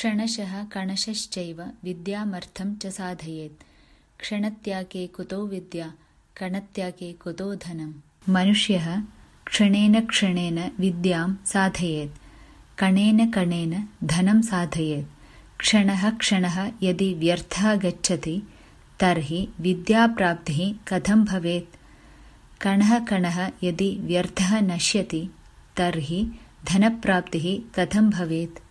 क्षणशः कणशश्चैव विद्यामर्थं च साधयेत्। क्षणत्यागे कुतो विद्या कणत्यागे कुतो धनम् मनुष्यः क्षणेन क्षणेन विद्यां साधयेत्। कणेन कणेन धनं साधयेत्। क्षणः क्षणः यदि व्यर्थः गच्छति तर्हि विद्याप्राप्तिः कथं भवेत्? कणः कणः यदि व्यर्थः नश्यति तर्हि धनप्राप्तिः कथं भवेत्?